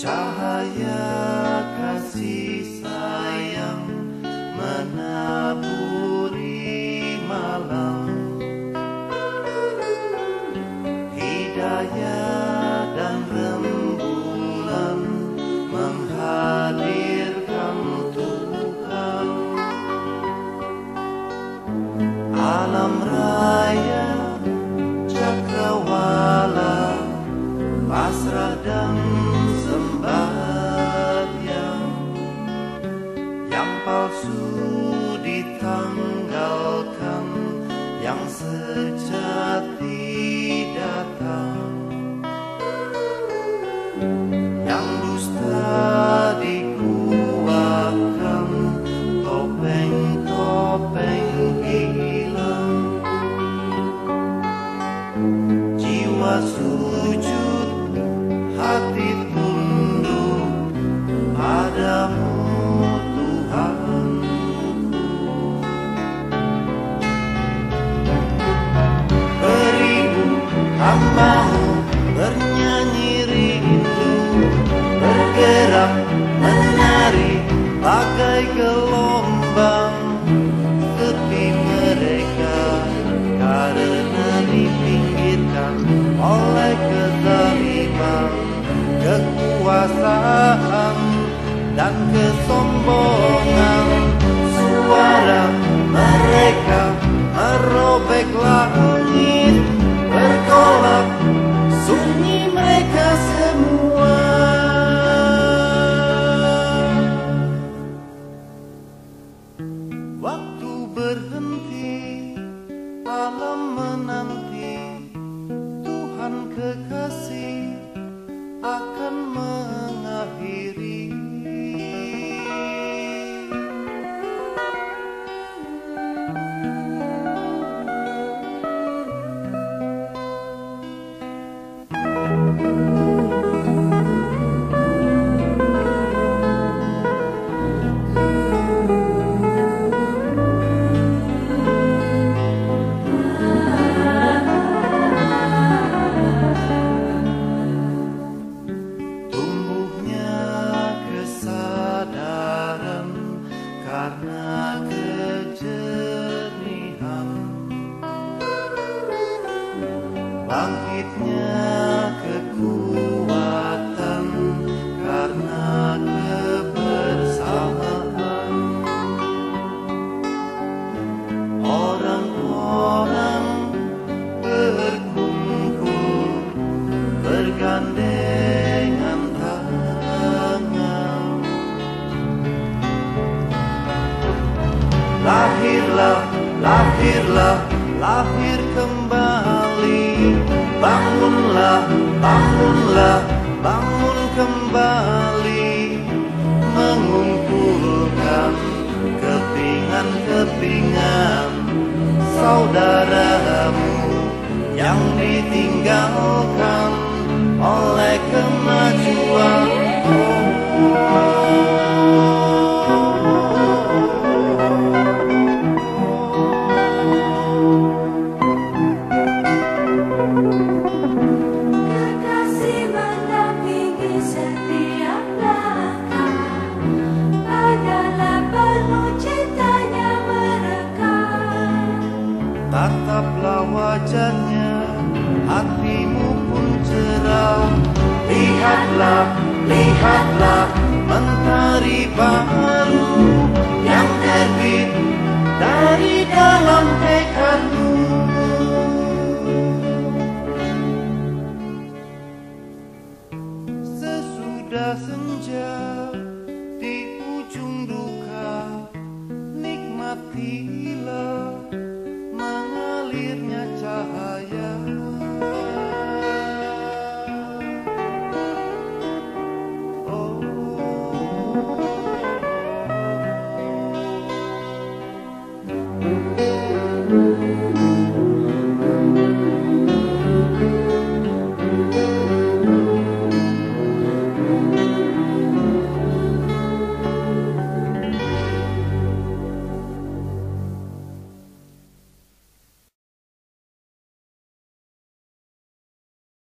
Cahaya kasih sayang yang palsu ditanggalkan yang sejati datang kekuasaan dan kesombongan. Suara mereka merobek langit berkolak sunyi mereka semua. Waktu berhenti, alam menanti Tuhan kekasih Bangkitnya kekuatan karena kebersamaan. Orang-orang berkumpul bergandengan tangan. Lahirlah, lahirlah, lahir kembali Bangunlah, bangunlah, bangun kembali. Mengumpulkan kepingan-kepingan Saudaramu yang ditinggalkan oleh kemajuan wajahnya, hatimu pun cerah. Lihatlah, lihatlah, mentari baru Yang terbit dari dalam tekadmu Sesudah senja di ujung duka Nikmatilah